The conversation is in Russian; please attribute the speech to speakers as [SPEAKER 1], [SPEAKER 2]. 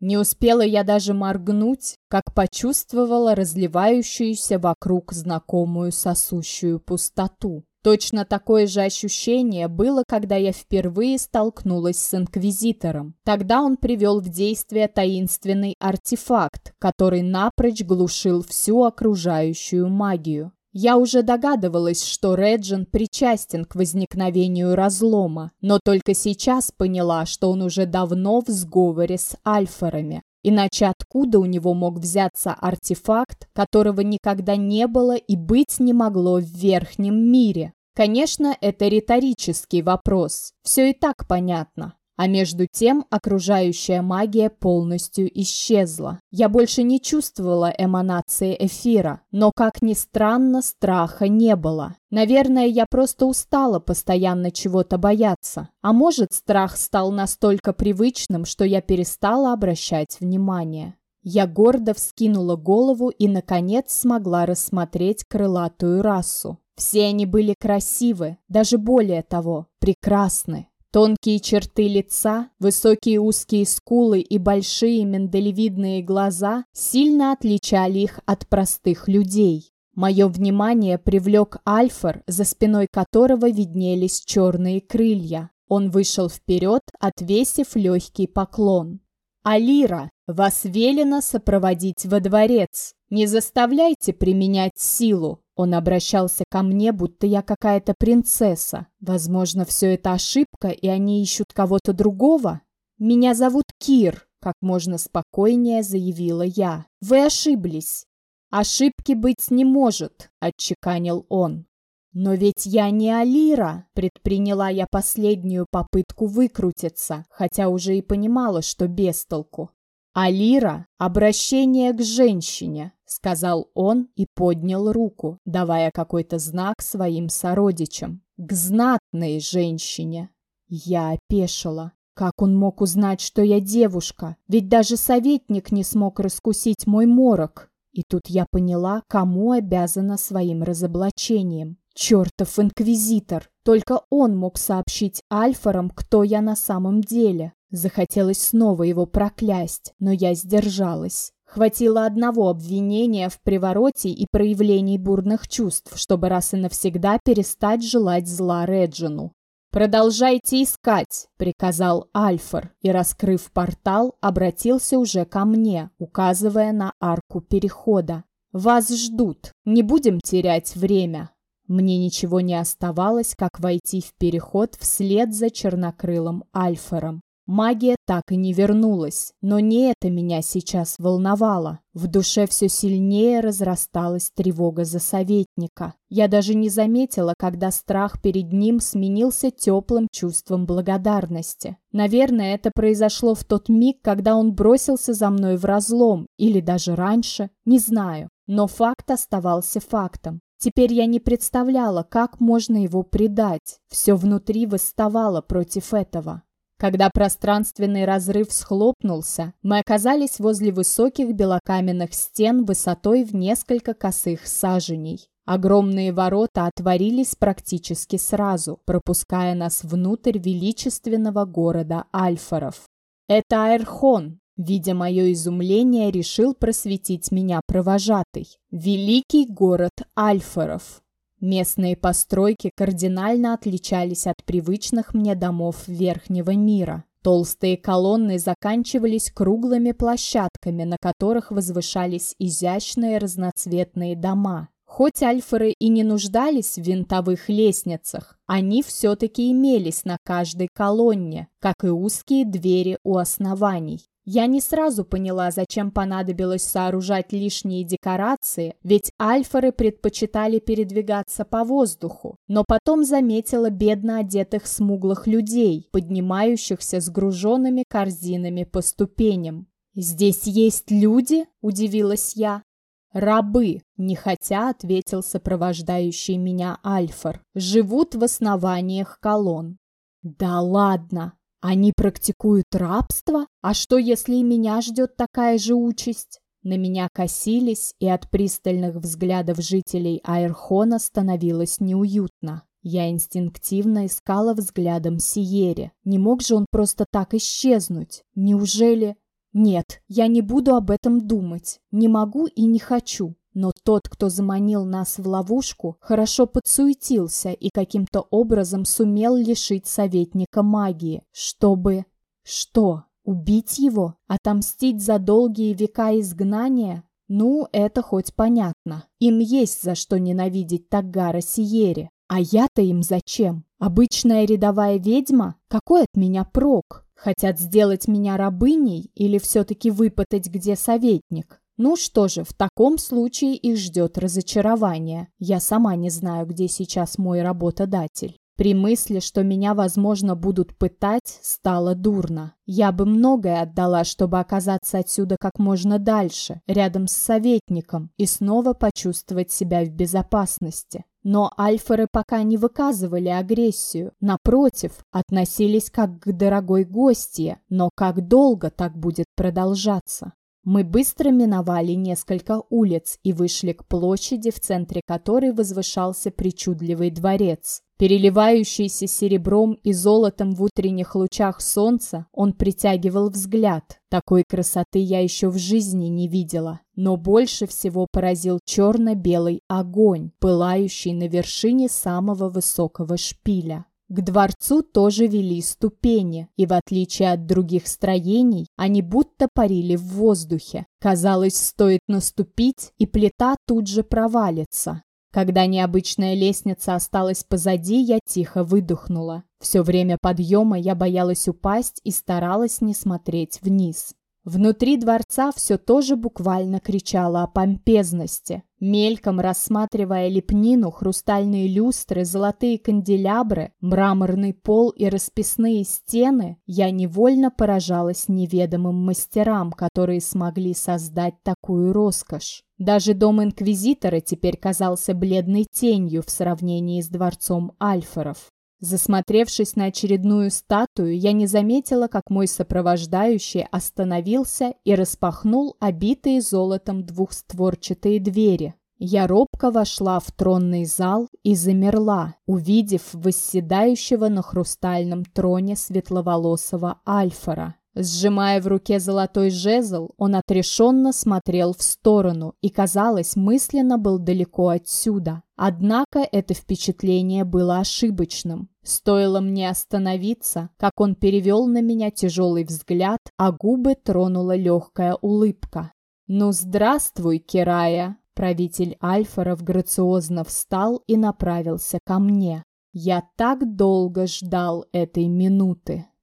[SPEAKER 1] Не успела я даже моргнуть, как почувствовала разливающуюся вокруг знакомую сосущую пустоту. Точно такое же ощущение было, когда я впервые столкнулась с Инквизитором. Тогда он привел в действие таинственный артефакт, который напрочь глушил всю окружающую магию. Я уже догадывалась, что Реджин причастен к возникновению разлома, но только сейчас поняла, что он уже давно в сговоре с альфарами. Иначе откуда у него мог взяться артефакт, которого никогда не было и быть не могло в верхнем мире? Конечно, это риторический вопрос. Все и так понятно. А между тем окружающая магия полностью исчезла. Я больше не чувствовала эманации эфира, но, как ни странно, страха не было. Наверное, я просто устала постоянно чего-то бояться. А может, страх стал настолько привычным, что я перестала обращать внимание. Я гордо вскинула голову и, наконец, смогла рассмотреть крылатую расу. Все они были красивы, даже более того, прекрасны. Тонкие черты лица, высокие узкие скулы и большие миндалевидные глаза сильно отличали их от простых людей. Мое внимание привлек Альфар, за спиной которого виднелись черные крылья. Он вышел вперед, отвесив легкий поклон. «Алира, вас велено сопроводить во дворец. Не заставляйте применять силу. Он обращался ко мне, будто я какая-то принцесса. Возможно, все это ошибка, и они ищут кого-то другого? Меня зовут Кир, как можно спокойнее заявила я. Вы ошиблись. Ошибки быть не может, отчеканил он. Но ведь я не Алира, предприняла я последнюю попытку выкрутиться, хотя уже и понимала, что без толку. «Алира – обращение к женщине», – сказал он и поднял руку, давая какой-то знак своим сородичам. «К знатной женщине». Я опешила. Как он мог узнать, что я девушка? Ведь даже советник не смог раскусить мой морок. И тут я поняла, кому обязана своим разоблачением. Чертов инквизитор! Только он мог сообщить Альфарам, кто я на самом деле. Захотелось снова его проклясть, но я сдержалась. Хватило одного обвинения в привороте и проявлении бурных чувств, чтобы раз и навсегда перестать желать зла Реджину. «Продолжайте искать», — приказал Альфар, и, раскрыв портал, обратился уже ко мне, указывая на арку перехода. «Вас ждут. Не будем терять время». Мне ничего не оставалось, как войти в переход вслед за чернокрылым Альфаром. Магия так и не вернулась, но не это меня сейчас волновало. В душе все сильнее разрасталась тревога за советника. Я даже не заметила, когда страх перед ним сменился теплым чувством благодарности. Наверное, это произошло в тот миг, когда он бросился за мной в разлом, или даже раньше, не знаю. Но факт оставался фактом. Теперь я не представляла, как можно его предать. Все внутри восставало против этого. Когда пространственный разрыв схлопнулся, мы оказались возле высоких белокаменных стен высотой в несколько косых саженей. Огромные ворота отворились практически сразу, пропуская нас внутрь величественного города Альфаров. «Это Айрхон», — видя мое изумление, решил просветить меня провожатый. «Великий город Альфаров». Местные постройки кардинально отличались от привычных мне домов Верхнего мира. Толстые колонны заканчивались круглыми площадками, на которых возвышались изящные разноцветные дома. Хоть альферы и не нуждались в винтовых лестницах, они все-таки имелись на каждой колонне, как и узкие двери у оснований. Я не сразу поняла, зачем понадобилось сооружать лишние декорации, ведь альфары предпочитали передвигаться по воздуху, но потом заметила бедно одетых смуглых людей, поднимающихся с груженными корзинами по ступеням. «Здесь есть люди?» – удивилась я. «Рабы», – нехотя ответил сопровождающий меня Альфар, – «живут в основаниях колонн». «Да ладно!» Они практикуют рабство? А что, если и меня ждет такая же участь? На меня косились, и от пристальных взглядов жителей Айрхона становилось неуютно. Я инстинктивно искала взглядом Сиере. Не мог же он просто так исчезнуть? Неужели... Нет, я не буду об этом думать. Не могу и не хочу. Но тот, кто заманил нас в ловушку, хорошо подсуетился и каким-то образом сумел лишить советника магии, чтобы... Что? Убить его? Отомстить за долгие века изгнания? Ну, это хоть понятно. Им есть за что ненавидеть Тагара Сиери. А я-то им зачем? Обычная рядовая ведьма? Какой от меня прок? Хотят сделать меня рабыней или все-таки выпытать, где советник? Ну что же, в таком случае их ждет разочарование. Я сама не знаю, где сейчас мой работодатель. При мысли, что меня, возможно, будут пытать, стало дурно. Я бы многое отдала, чтобы оказаться отсюда как можно дальше, рядом с советником, и снова почувствовать себя в безопасности. Но альферы пока не выказывали агрессию. Напротив, относились как к дорогой гостье. Но как долго так будет продолжаться? Мы быстро миновали несколько улиц и вышли к площади, в центре которой возвышался причудливый дворец. Переливающийся серебром и золотом в утренних лучах солнца, он притягивал взгляд. Такой красоты я еще в жизни не видела. Но больше всего поразил черно-белый огонь, пылающий на вершине самого высокого шпиля. К дворцу тоже вели ступени, и в отличие от других строений, они будто парили в воздухе. Казалось, стоит наступить, и плита тут же провалится. Когда необычная лестница осталась позади, я тихо выдохнула. Все время подъема я боялась упасть и старалась не смотреть вниз. Внутри дворца все тоже буквально кричало о помпезности. Мельком рассматривая лепнину, хрустальные люстры, золотые канделябры, мраморный пол и расписные стены, я невольно поражалась неведомым мастерам, которые смогли создать такую роскошь. Даже дом инквизитора теперь казался бледной тенью в сравнении с дворцом Альфоров. Засмотревшись на очередную статую, я не заметила, как мой сопровождающий остановился и распахнул обитые золотом двухстворчатые двери. Я робко вошла в тронный зал и замерла, увидев восседающего на хрустальном троне светловолосого Альфора. Сжимая в руке золотой жезл, он отрешенно смотрел в сторону и, казалось, мысленно был далеко отсюда. Однако это впечатление было ошибочным. Стоило мне остановиться, как он перевел на меня тяжелый взгляд, а губы тронула легкая улыбка. «Ну, здравствуй, Кирая!» Правитель Альфаров грациозно встал и направился ко мне. Я так долго ждал этой минуты.